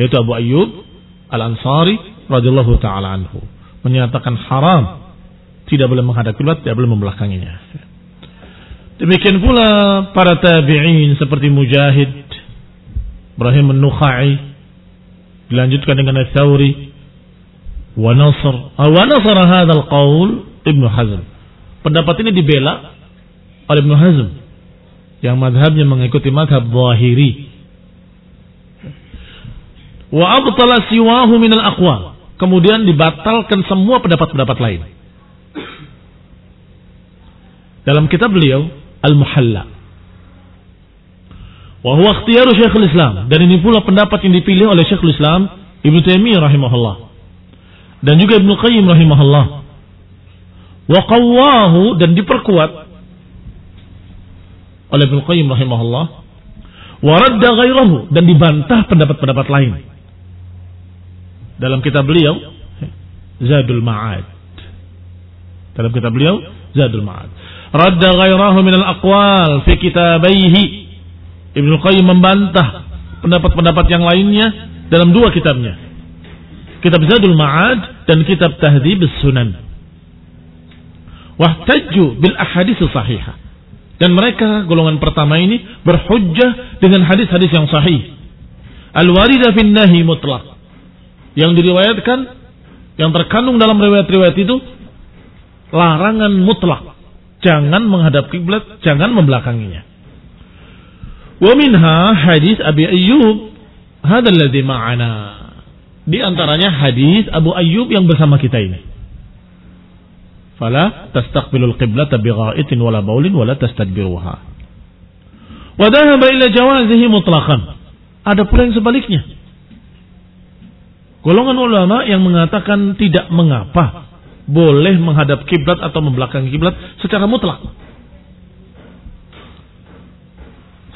yaitu Abu Ayyub Al-Ansari radhiyallahu taala anhu menyatakan haram tidak boleh menghadap kiblat, tidak boleh membelakanginya. Demikian pula para tabi'in seperti Mujahid, Ibrahim An-Nukhai, dilanjutkan dengan Ats-Tsauri, wa nasr, wa nasr qaul Ibnu Hazm. Pendapat ini dibela oleh Ibnu Hazm yang madhabnya mengikuti madhab Zahiri. Wa abtala siwahu min al-aqwal. Kemudian dibatalkan semua pendapat-pendapat lain. Dalam kitab beliau Al-Muhalla. Wa huwa ikhtiyaru Syekhul Islam dan ini pula pendapat yang dipilih oleh Syekhul Islam Ibnu Taimiyah rahimahullah dan juga Ibnu Qayyim rahimahullah. Wa qawwahu dan diperkuat oleh Ibnu Qayyim rahimahullah wa radda ghairahu dan dibantah pendapat-pendapat lain. Dalam kitab beliau Zadul Ma'ad. Dalam kitab beliau Zadul Ma'ad radda ghairahu minal aqwal fi kitabaihi. Ibnu Qayyim membantah pendapat-pendapat yang lainnya dalam dua kitabnya. Kitab Zadul Ma'ad dan kitab Tahdhib Sunan. Wahtajju bil ahadits sahihah. Dan mereka golongan pertama ini berhujjah dengan hadis-hadis yang sahih. Al-warida fin nahi mutlak. Yang diriwayatkan yang terkandung dalam riwayat-riwayat itu larangan mutlak Jangan menghadap kiblat, jangan membelakanginya. Wa minha hadis Abi Ayyub hadzal ladzi ma'ana. Di antaranya hadis Abu Ayyub yang bersama kita ini. Fala tastaqbilul qiblata bigha'itin wala baulin wala tastadbiruha. Wa dhahaba ila jawazihi mutlaqan. Ada pula yang sebaliknya. Golongan ulama yang mengatakan tidak mengapa boleh menghadap kiblat atau membelakangi kiblat secara mutlak.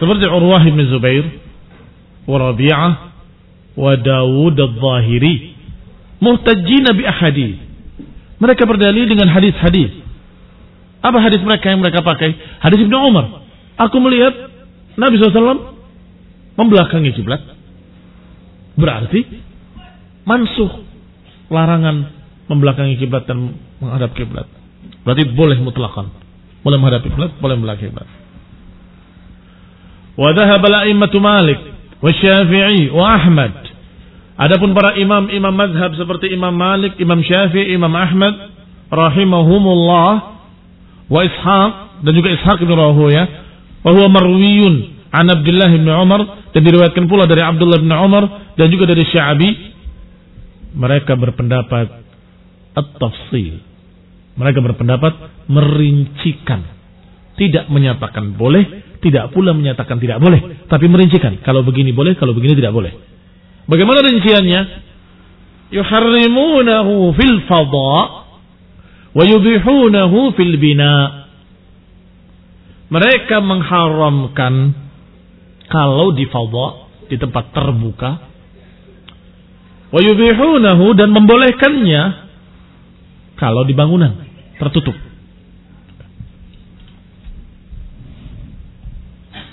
Seperti Urwah bin Zubair, wa Rabi'ah, wa Dawud al-Zahiri. Muhtajjina bi ahadith. Mereka berdalil dengan hadis-hadis. Apa hadis mereka yang mereka pakai? Hadis Ibnu Umar. Aku melihat Nabi SAW membelakangi kiblat. Berarti mansuh larangan membelakangi kiblat dan menghadap kiblat. Berarti boleh mutlakan. Boleh menghadap kiblat, boleh membelakangi kiblat. Wa dhahaba al-a'immatu Malik wa Syafi'i wa Ahmad. Adapun para imam-imam mazhab seperti Imam Malik, Imam Syafi'i, Imam Ahmad rahimahumullah wa Ishaq dan juga Ishaq bin Rahuya wa huwa marwiyun an Abdullah bin Umar dan diriwayatkan pula dari Abdullah bin Umar dan juga dari Sya'bi mereka berpendapat at-tafsil. Mereka berpendapat merincikan. Tidak menyatakan boleh, tidak pula menyatakan tidak boleh. Tapi merincikan. Kalau begini boleh, kalau begini tidak boleh. Bagaimana rinciannya? Yuharrimunahu fil fadha wa yubihunahu fil bina. Mereka mengharamkan kalau di fadha, di tempat terbuka. Wa dan membolehkannya kalau di bangunan tertutup.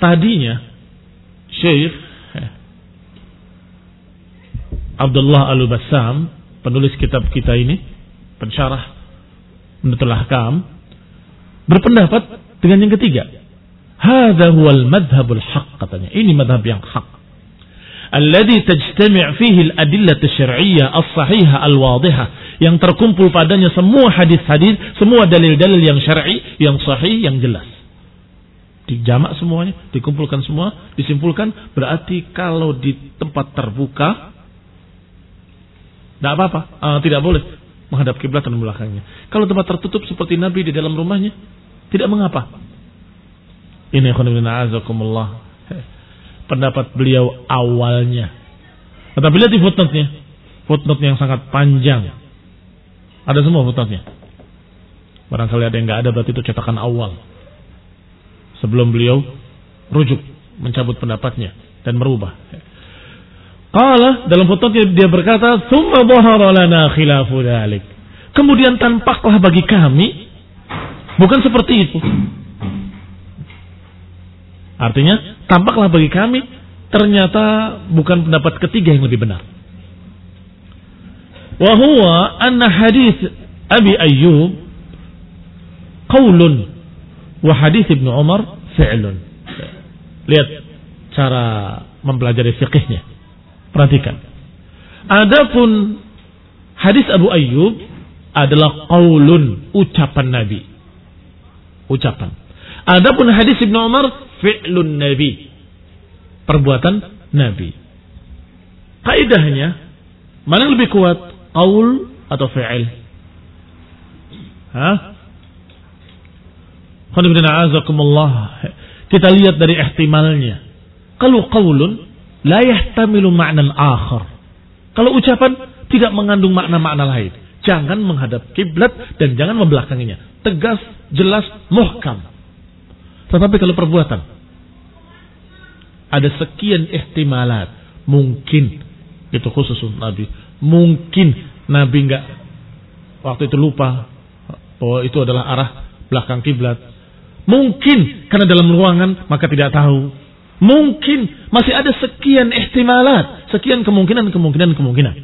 Tadinya Syekh eh, Abdullah Al-Bassam, penulis kitab kita ini, pensyarah Menutul Ahkam, berpendapat dengan yang ketiga. Hadha huwal madhabul haq katanya. Ini madhab yang hak. Alladhi tajtami' fihi al-adillah syar'iyyah as-sahihah al-wadihah yang terkumpul padanya semua hadis-hadis, semua dalil-dalil yang syar'i, yang sahih, yang jelas. Dijamak semuanya, dikumpulkan semua, disimpulkan berarti kalau di tempat terbuka tidak apa-apa, uh, tidak boleh menghadap kiblat dan belakangnya. Kalau tempat tertutup seperti Nabi di dalam rumahnya, tidak mengapa. Ini azakumullah. Pendapat beliau awalnya. Tetapi lihat di footnote-nya. Footnote yang sangat panjang. Ada semua fotonya. Barangkali ada yang nggak ada berarti itu cetakan awal. Sebelum beliau rujuk mencabut pendapatnya dan merubah. Qala dalam fotonya dia berkata, "Tsumma dhahara lana khilafu dhalik." Kemudian tampaklah bagi kami bukan seperti itu. Artinya tampaklah bagi kami ternyata bukan pendapat ketiga yang lebih benar. Wahwa anna hadis Abi Ayyub qaulun wa hadis Ibnu Umar fi'lun. Lihat cara mempelajari fikihnya. Perhatikan. Adapun hadis Abu Ayyub adalah qaulun, ucapan Nabi. Ucapan. Adapun hadis Ibnu Umar fi'lun Nabi. Perbuatan Nabi. Kaidahnya mana yang lebih kuat? Qaul atau fi'il? Hah? Kita lihat dari ihtimalnya. Kalau qaulun la yahtamilu ma'nan akhar. Kalau ucapan tidak mengandung makna-makna lain. Jangan menghadap kiblat dan jangan membelakanginya. Tegas, jelas, muhkam. Tetapi kalau perbuatan ada sekian ihtimalat, mungkin itu khusus untuk Nabi. Mungkin Nabi nggak waktu itu lupa bahwa itu adalah arah belakang kiblat. Mungkin karena dalam ruangan maka tidak tahu. Mungkin masih ada sekian ihtimalat, sekian kemungkinan, kemungkinan, kemungkinan.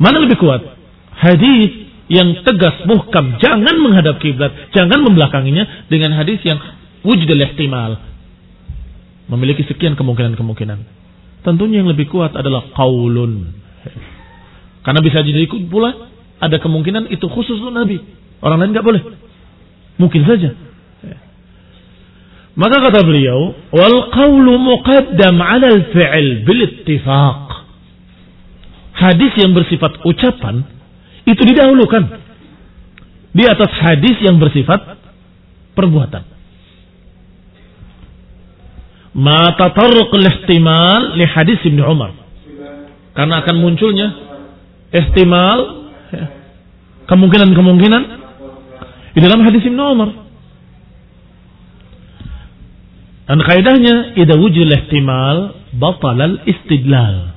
Mana lebih kuat? Hadis yang tegas muhkam. Jangan menghadap kiblat jangan membelakanginya dengan hadis yang wujud ihtimal. Memiliki sekian kemungkinan-kemungkinan. Tentunya yang lebih kuat adalah qaulun. Karena bisa jadi pula ada kemungkinan itu khusus untuk Nabi. Orang lain nggak boleh. Mungkin saja. Maka kata beliau wal qaulu muqaddam 'ala al-fi'l bil ittifaq. Hadis yang bersifat ucapan itu didahulukan di atas hadis yang bersifat perbuatan. Ma tatarruq ihtimal li hadis Ibnu Umar. Karena akan munculnya ihtimal ya, kemungkinan-kemungkinan di dalam hadis Ibnu Umar. Dan kaidahnya idza wujud ihtimal batal al istidlal.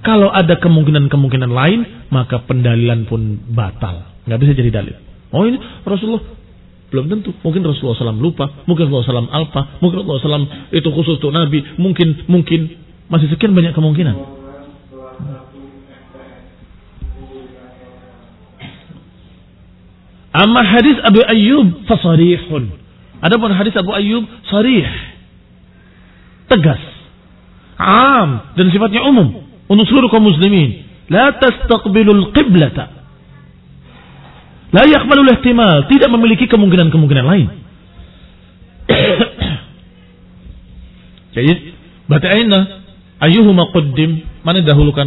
Kalau ada kemungkinan-kemungkinan lain, maka pendalilan pun batal. Nggak bisa jadi dalil. Oh ini Rasulullah belum tentu. Mungkin Rasulullah SAW lupa, mungkin Rasulullah SAW alpa, mungkin Rasulullah SAW itu khusus untuk Nabi, mungkin mungkin masih sekian banyak kemungkinan. Amma hadis Abu Ayyub fasarihun. Adapun hadis Abu Ayyub sarih. Tegas. Am dan sifatnya umum untuk seluruh kaum muslimin. La tastaqbilul qiblata. La yakmalul ihtimal. Tidak memiliki kemungkinan-kemungkinan lain. Jadi, berarti aina ayuhuma qaddim mana dahulukan?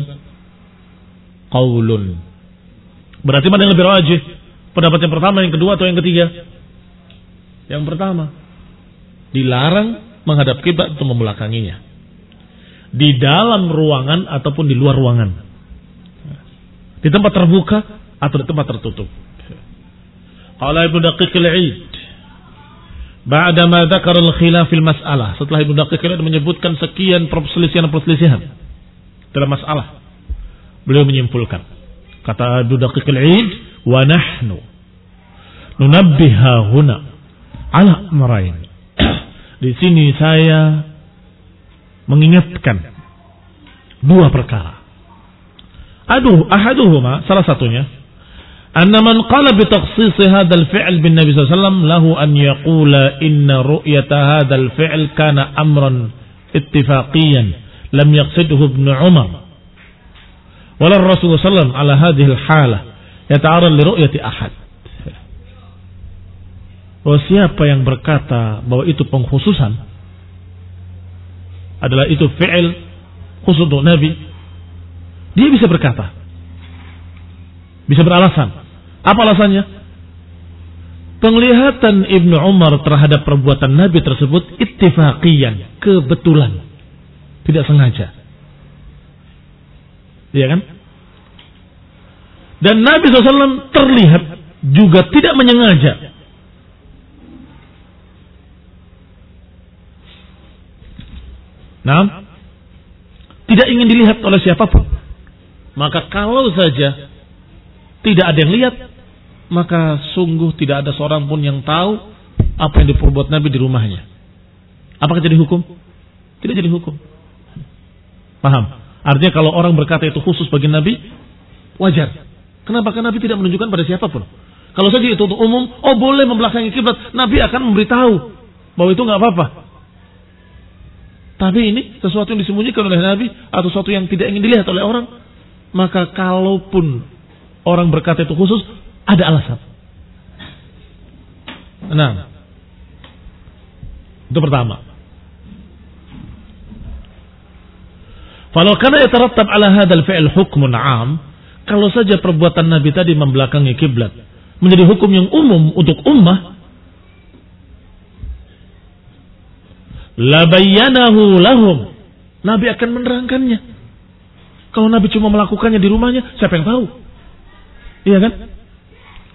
Qaulun. Berarti mana yang lebih rajih? Pendapat yang pertama, yang kedua atau yang ketiga? Yang pertama. Dilarang menghadap kiblat untuk membelakanginya di dalam ruangan ataupun di luar ruangan. Di tempat terbuka atau di tempat tertutup. Qala Ibnu Daqiq al-Eid Ba'da ma dzakara al-khilaf fil mas'alah. Setelah Ibnu Daqiq al menyebutkan sekian perselisihan-perselisihan dalam masalah. Beliau menyimpulkan. Kata Ibnu Daqiq al-Eid, "Wa nahnu nunabbiha huna ala marain." Di sini saya mengingatkan dua perkara. Aduh, ahaduhuma salah satunya anna man qala bi takhsis hadzal fi'l bin Nabi sallallahu lahu an yaqula inna ru'yata hadzal fi'l kana amran ittifaqiyan lam yaqsidhu ibn Umar wala Rasul sallallahu ala hadhihi al-halah yata'arrad li ru'yati ahad bahwa siapa yang berkata bahwa itu pengkhususan adalah itu fi'il khusus untuk Nabi, dia bisa berkata. Bisa beralasan. Apa alasannya? Penglihatan Ibnu Umar terhadap perbuatan Nabi tersebut ittifaqiyan, kebetulan. Tidak sengaja. Iya kan? Dan Nabi SAW terlihat juga tidak menyengaja Nah, tidak ingin dilihat oleh siapa pun. Maka kalau saja tidak ada yang lihat, maka sungguh tidak ada seorang pun yang tahu apa yang diperbuat Nabi di rumahnya. Apakah jadi hukum? Tidak jadi hukum. Paham? Artinya kalau orang berkata itu khusus bagi Nabi, wajar. Kenapa? Karena Nabi tidak menunjukkan pada siapa pun. Kalau saja itu untuk umum, oh boleh membelakangi kiblat, Nabi akan memberitahu bahwa itu nggak apa-apa. Tapi ini sesuatu yang disembunyikan oleh Nabi atau sesuatu yang tidak ingin dilihat oleh orang, maka kalaupun orang berkata itu khusus, ada alasan. Nah, itu pertama. Kalau karena yatarattab ala hadal fi'il hukmun am, kalau saja perbuatan Nabi tadi membelakangi kiblat menjadi hukum yang umum untuk ummah, labayyanahu lahum. Nabi akan menerangkannya. Kalau Nabi cuma melakukannya di rumahnya, siapa yang tahu? Iya kan?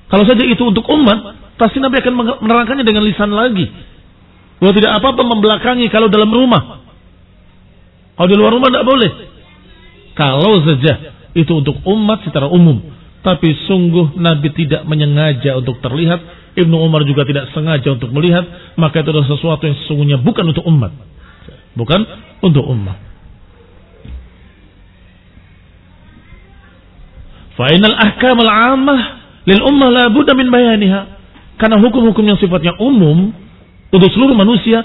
Kalau saja itu untuk umat, pasti Nabi akan menerangkannya dengan lisan lagi. Bahwa tidak apa-apa membelakangi kalau dalam rumah. Kalau di luar rumah tidak boleh. Kalau saja itu untuk umat secara umum. Tapi sungguh Nabi tidak menyengaja untuk terlihat. Ibnu Umar juga tidak sengaja untuk melihat. Maka itu adalah sesuatu yang sesungguhnya bukan untuk umat. Bukan untuk umat. Fa'inal ahkam al-ammah lil ummah la budda min bayaniha. Karena hukum-hukum yang sifatnya umum untuk seluruh manusia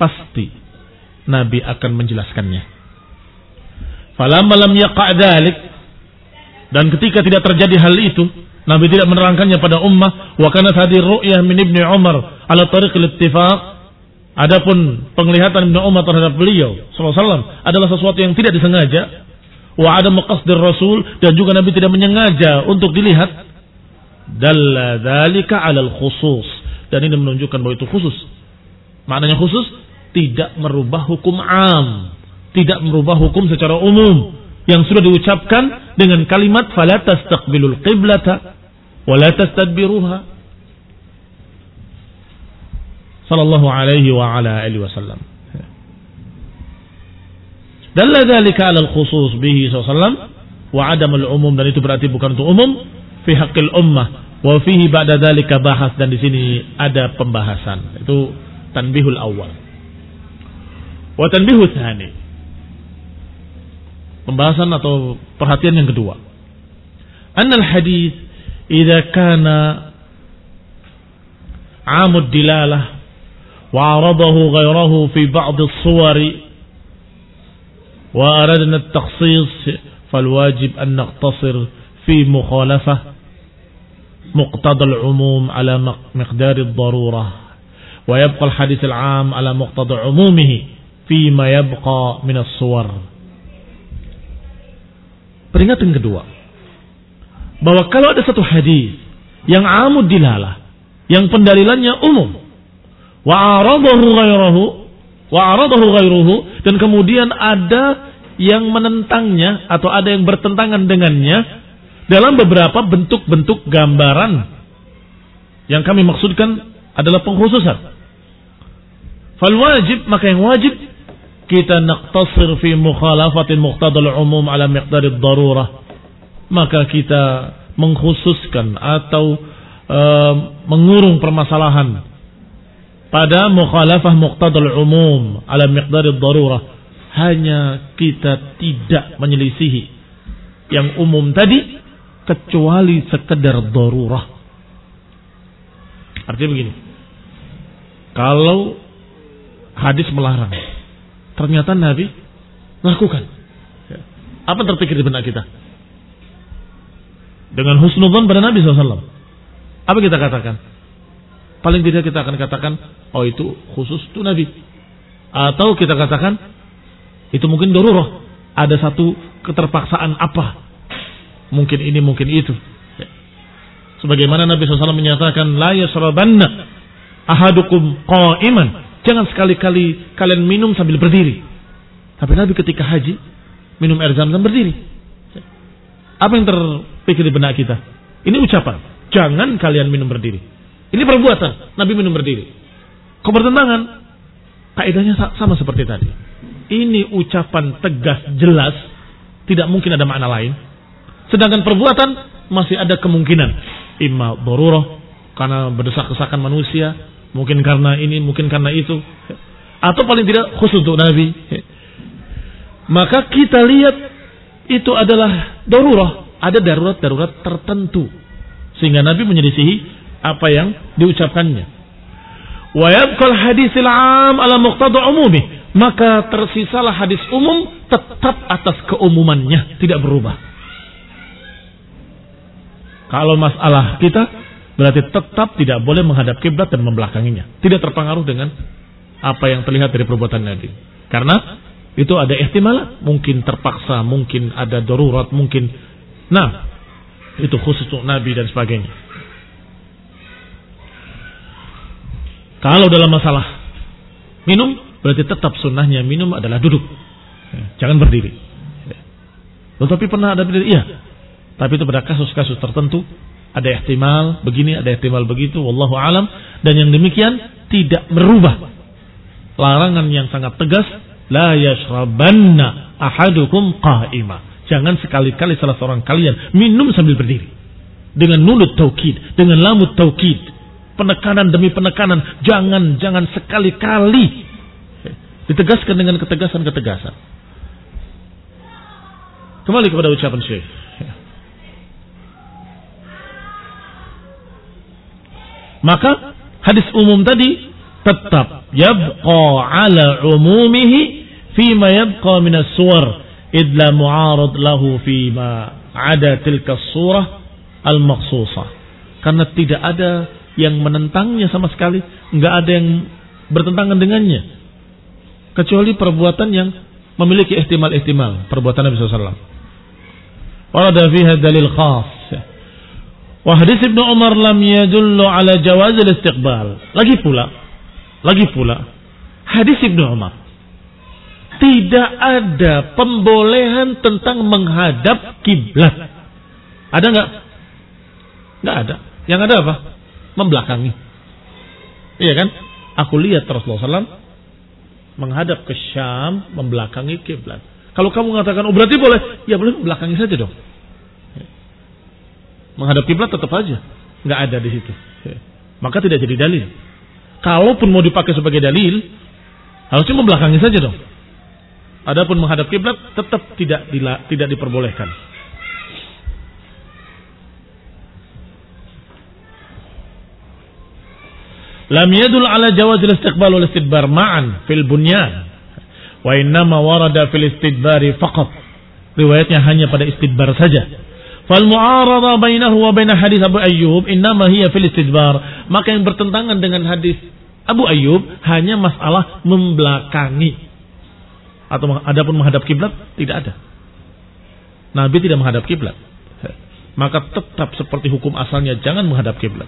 pasti Nabi akan menjelaskannya. Falamma lam yaqa' dan ketika tidak terjadi hal itu, Nabi tidak menerangkannya pada ummah. Wa kana hadhihi ru'yah min Ibnu Umar ala tariq al-ittifaq. Adapun penglihatan Ibnu Umar terhadap beliau sallallahu adalah sesuatu yang tidak disengaja. Wa ada maqasdir Rasul dan juga Nabi tidak menyengaja untuk dilihat. Dalla dzalika 'alal khusus dan ini menunjukkan bahwa itu khusus. Maknanya khusus tidak merubah hukum am, tidak merubah hukum secara umum. Yang sudah diucapkan dengan kalimat fala tastaqbilul qiblata wa la tastadbiruha. Sallallahu alaihi wa ala alihi wasallam. Dalla dzalika 'ala al-khusus bihi sallallahu wa adam al-umum dan itu berarti bukan untuk umum fi haqqil ummah wa fihi ba'da dzalika bahas dan di sini ada pembahasan. Itu tanbihul awal. Wa tanbihul thani. Pembahasan atau perhatian yang kedua. Annal hadis amud dilalah wa aradahu ghayrahu fi ba'd as-suwar wa aradna at-takhsis فالواجب أن نقتصر في مخالفة مقتضى العموم على مقدار الضرورة ويبقى الحديث العام على مقتضى عمومه فيما يبقى من الصور. Peringatan kedua. Bahwa kalau ada satu hadis yang amud dilalah, yang pendalilannya umum, wa aradahu ghairahu, wa aradahu ghairuhu dan kemudian ada yang menentangnya atau ada yang bertentangan dengannya dalam beberapa bentuk-bentuk gambaran yang kami maksudkan adalah pengkhususan. Fal wajib maka yang wajib kita naqtasir fi mukhalafatin muqtadal umum ala miqdarid darurah. Maka kita mengkhususkan atau e, mengurung permasalahan pada mukhalafah muqtadal umum ala miqdarid darurah. Hanya kita tidak menyelisihi yang umum tadi kecuali sekedar darurah. Artinya begini. Kalau hadis melarang. Ternyata Nabi lakukan. Ya. Apa terpikir di benak kita? Dengan husnudzon pada Nabi SAW. Apa kita katakan? Paling tidak kita akan katakan, oh itu khusus itu Nabi. Atau kita katakan, itu mungkin doruroh. Ada satu keterpaksaan apa. Mungkin ini, mungkin itu. Sebagaimana Nabi SAW menyatakan, La yasrabanna ahadukum qa'iman Jangan sekali-kali kalian minum sambil berdiri. Tapi Nabi ketika haji minum air zam-zam berdiri. Apa yang terpikir di benak kita? Ini ucapan. Jangan kalian minum berdiri. Ini perbuatan. Nabi minum berdiri. Kau bertentangan. Kaidahnya sama seperti tadi. Ini ucapan tegas, jelas. Tidak mungkin ada makna lain. Sedangkan perbuatan masih ada kemungkinan. Imma dorurah. Karena berdesak-desakan manusia Mungkin karena ini, mungkin karena itu. atau paling tidak khusus untuk Nabi. Maka kita lihat itu adalah darurat, ada darurat-darurat tertentu sehingga Nabi menyelisihi apa yang diucapkannya. Wa yabqal hadisil am ala muqtada. Maka tersisalah hadis umum tetap atas keumumannya, tidak berubah. Kalau masalah kita berarti tetap tidak boleh menghadap kiblat dan membelakanginya. Tidak terpengaruh dengan apa yang terlihat dari perbuatan Nabi. Karena itu ada ihtimal, mungkin terpaksa, mungkin ada darurat, mungkin nah itu khusus untuk Nabi dan sebagainya. Kalau dalam masalah minum, berarti tetap sunnahnya minum adalah duduk. Jangan berdiri. Tetapi pernah ada berdiri, iya. Tapi itu pada kasus-kasus tertentu ada ihtimal begini, ada ihtimal begitu, wallahu alam dan yang demikian tidak merubah larangan yang sangat tegas la yashrabanna ahadukum qa'ima. Jangan sekali-kali salah seorang kalian minum sambil berdiri. Dengan nulut taukid, dengan lamut taukid. Penekanan demi penekanan, jangan jangan sekali-kali ditegaskan dengan ketegasan-ketegasan. Kembali kepada ucapan Syekh. Maka hadis umum tadi tetap yabqa ala umumihi fima yabqa min as-suwar idla mu'arad lahu ada tilka surah al-maqsusah karena tidak ada yang menentangnya sama sekali. Enggak ada yang bertentangan dengannya. Kecuali perbuatan yang memiliki ihtimal-ihtimal. Perbuatan Nabi SAW warada fiha dalil khas. Wa hadis Ibnu Umar lam yadullu ala jawaz istiqbal. Lagi pula, lagi pula, hadis Ibnu Umar tidak ada pembolehan tentang menghadap kiblat. Ada nggak? Nggak ada. Yang ada apa? Membelakangi. Iya kan? Aku lihat Rasulullah SAW menghadap ke Syam, membelakangi kiblat. Kalau kamu mengatakan, oh berarti boleh, ya boleh membelakangi saja dong menghadap kiblat tetap aja nggak ada di situ. Maka tidak jadi dalil. Kalaupun mau dipakai sebagai dalil, harusnya membelakangi saja dong. Adapun menghadap kiblat tetap tidak tidak diperbolehkan. Lam yadul ala jawaz istiqbal wal istidbar ma'an fil bunyan. Wa innama warada fil istidbari faqat. Riwayatnya hanya pada istidbar saja Fal mu'arada bainahu wa bain hadis Abu Ayyub innama hiya fil istidbar. Maka yang bertentangan dengan hadis Abu Ayyub hanya masalah membelakangi. Atau adapun menghadap kiblat tidak ada. Nabi tidak menghadap kiblat. Maka tetap seperti hukum asalnya jangan menghadap kiblat.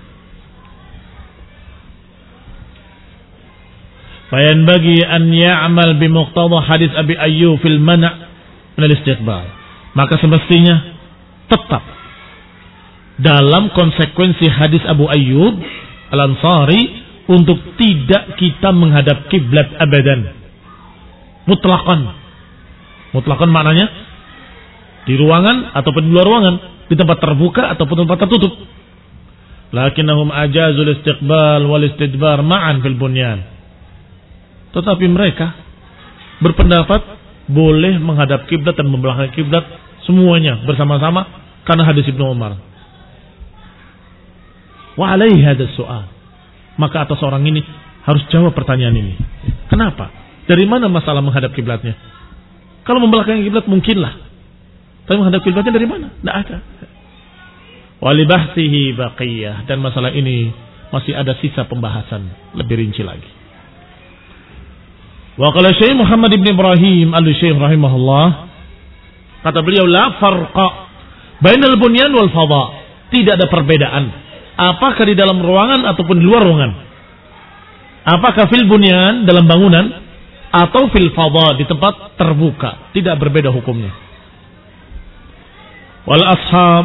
Fayan bagi an ya'mal bi hadis Abi Ayyub fil mana' min al-istiqbal. Maka semestinya tetap dalam konsekuensi hadis Abu Ayyub Al-Ansari untuk tidak kita menghadap kiblat abadan. Mutlakan. Mutlakan maknanya di ruangan ataupun di luar ruangan, di tempat terbuka ataupun tempat tertutup. Lakinnahum ajazul istiqbal wal istidbar ma'an fil bunyan. Tetapi mereka berpendapat boleh menghadap kiblat dan membelakangi kiblat Semuanya bersama-sama karena hadis Ibnu Umar. Wa alaihi hadis soal. Maka atas orang ini harus jawab pertanyaan ini. Kenapa? Dari mana masalah menghadap kiblatnya? Kalau membelakangi kiblat mungkinlah. Tapi menghadap kiblatnya dari mana? Tidak ada. Walibahtihi baqiyah. Dan masalah ini masih ada sisa pembahasan lebih rinci lagi. Wa qala Syekh Muhammad ibn Ibrahim al-Syekh rahimahullah Kata beliau, la farqa bainal bunyan wal fadha. Tidak ada perbedaan. Apakah di dalam ruangan ataupun di luar ruangan? Apakah fil bunyan dalam bangunan atau fil fadha di tempat terbuka? Tidak berbeda hukumnya. Wal ashab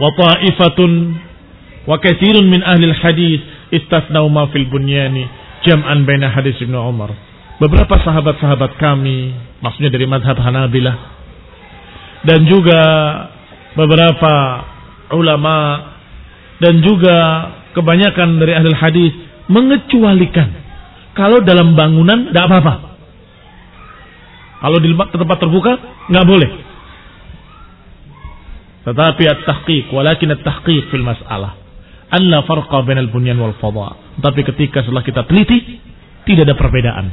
wa ta'ifatun wa katsirun min ahli hadis istathnau ma fil bunyani jam'an baina hadis Ibnu Umar beberapa sahabat-sahabat kami, maksudnya dari madhab Hanabilah, dan juga beberapa ulama, dan juga kebanyakan dari ahli hadis mengecualikan Kalau dalam bangunan tidak apa-apa. Kalau di tempat terbuka nggak boleh. Tetapi at-tahqiq, walakin at-tahqiq fil mas'alah. Anna farqa bainal bunyan wal fadha. Tapi ketika setelah kita teliti, tidak ada perbedaan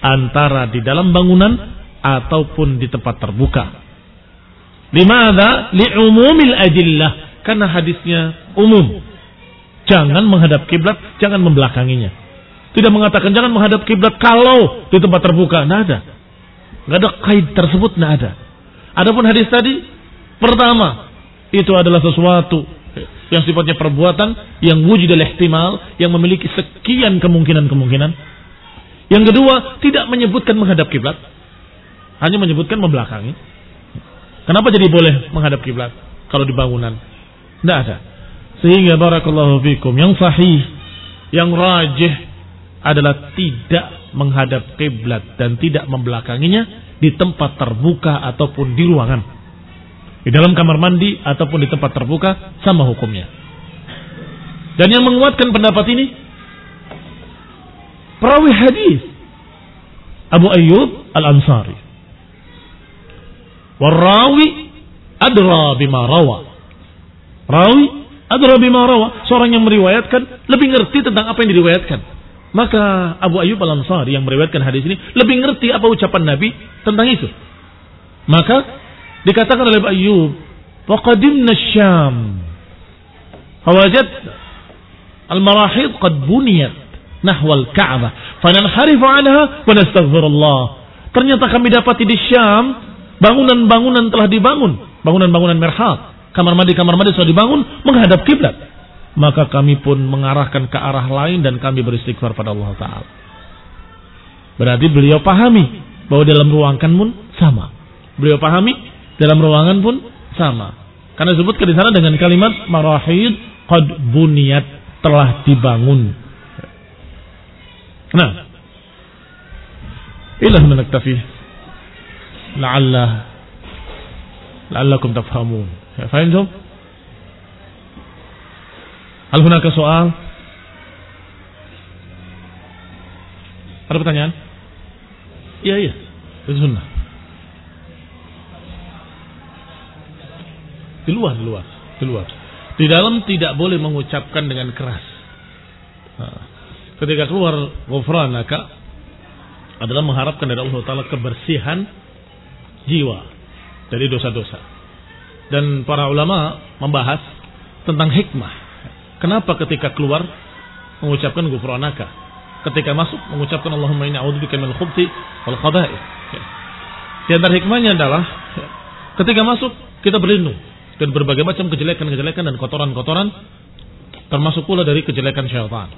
antara di dalam bangunan ataupun di tempat terbuka. Limada? Li'umumil adillah. Karena hadisnya umum. Jangan menghadap kiblat, jangan membelakanginya. Tidak mengatakan jangan menghadap kiblat kalau di tempat terbuka. Tidak ada. Tidak ada kait tersebut, tidak ada. Adapun hadis tadi, pertama, itu adalah sesuatu yang sifatnya perbuatan yang wujud ihtimal yang memiliki sekian kemungkinan-kemungkinan. Yang kedua, tidak menyebutkan menghadap kiblat, hanya menyebutkan membelakangi. Kenapa jadi boleh menghadap kiblat kalau di bangunan? Tidak ada. Sehingga barakallahu fikum yang sahih, yang rajih adalah tidak menghadap kiblat dan tidak membelakanginya di tempat terbuka ataupun di ruangan. Di dalam kamar mandi ataupun di tempat terbuka sama hukumnya. Dan yang menguatkan pendapat ini perawi hadis Abu Ayyub Al-Ansari. Warawi adra bima rawa. Rawi adra bima rawa. Seorang yang meriwayatkan lebih ngerti tentang apa yang diriwayatkan. Maka Abu Ayyub Al-Ansari yang meriwayatkan hadis ini lebih ngerti apa ucapan Nabi tentang itu. Maka Dikatakan oleh Abu Ayyub, "Waqadimna Syam." Fawajad al-marahid qad buniyat nahwal Ka'bah, fananharifu anha wa nastaghfirullah. Ternyata kami dapati di Syam bangunan-bangunan telah dibangun, bangunan-bangunan merhat, kamar mandi kamar mandi sudah dibangun menghadap kiblat. Maka kami pun mengarahkan ke arah lain dan kami beristighfar pada Allah Taala. Berarti beliau pahami bahwa dalam ruangan pun sama. Beliau pahami dalam ruangan pun sama. Karena disebutkan di sana dengan kalimat marahid qad buniyat telah dibangun. Nah, ilah menaktafi. La'alla la'allakum tafhamun. Ya, fahimtum? Hal hunaka soal? Ada pertanyaan? Iya, iya. Itu sunnah. Di luar, di luar, di luar. Di dalam tidak boleh mengucapkan dengan keras. Nah, ketika keluar ghufranaka adalah mengharapkan dari Allah Taala kebersihan jiwa dari dosa-dosa. Dan para ulama membahas tentang hikmah. Kenapa ketika keluar mengucapkan ghufranaka? Ketika masuk mengucapkan Allahumma inni a'udzubika minal khubthi wal khaba'ith. Di antara hikmahnya adalah ketika masuk kita berlindung dan berbagai macam kejelekan-kejelekan dan kotoran-kotoran termasuk pula dari kejelekan syaitan.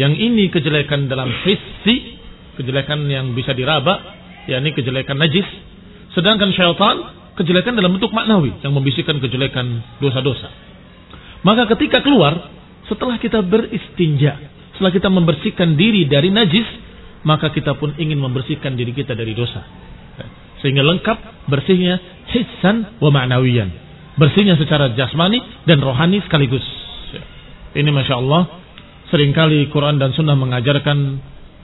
Yang ini kejelekan dalam hissi, kejelekan yang bisa diraba, yakni kejelekan najis. Sedangkan syaitan kejelekan dalam bentuk maknawi yang membisikkan kejelekan dosa-dosa. Maka ketika keluar, setelah kita beristinja, setelah kita membersihkan diri dari najis, maka kita pun ingin membersihkan diri kita dari dosa. Sehingga lengkap bersihnya hissan wa ma'nawiyan bersihnya secara jasmani dan rohani sekaligus. Ini masya Allah sering kali Quran dan Sunnah mengajarkan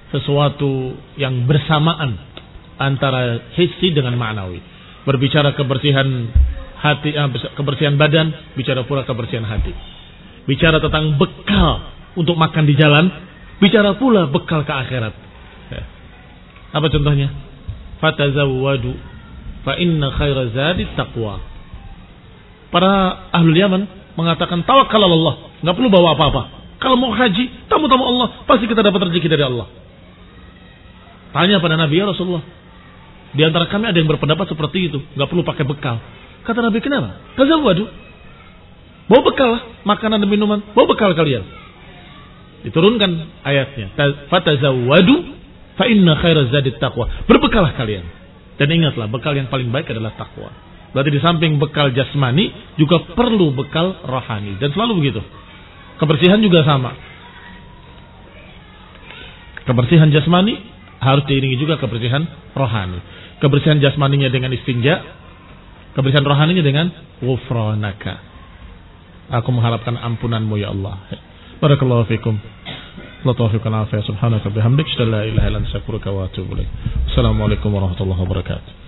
sesuatu yang bersamaan antara hissi dengan ma'nawi. Berbicara kebersihan hati, eh, kebersihan badan, bicara pula kebersihan hati. Bicara tentang bekal untuk makan di jalan, bicara pula bekal ke akhirat. Ya. Apa contohnya? Fatazawwadu fa inna khaira zadi taqwa para ahlul Yaman mengatakan tawakal Allah, nggak perlu bawa apa-apa. Kalau mau haji, tamu-tamu Allah, pasti kita dapat rezeki dari Allah. Tanya pada Nabi ya Rasulullah. Di antara kami ada yang berpendapat seperti itu, nggak perlu pakai bekal. Kata Nabi kenapa? Tazawwadu. Bawa bekal lah, makanan dan minuman, bawa bekal kalian. Diturunkan ayatnya. Fatazawwadu fa inna khairaz zadit taqwa. Berbekalah kalian. Dan ingatlah, bekal yang paling baik adalah takwa. Berarti di samping bekal jasmani juga perlu bekal rohani dan selalu begitu. Kebersihan juga sama. Kebersihan jasmani harus diiringi juga kebersihan rohani. Kebersihan jasmaninya dengan istinja, kebersihan rohaninya dengan ghufranaka. Aku mengharapkan ampunanmu ya Allah. Barakallahu fikum. Allah taufiq wa afiyah subhanaka bihamdik la ilaha illa anta astaghfiruka wa atubu. Assalamualaikum warahmatullahi wabarakatuh.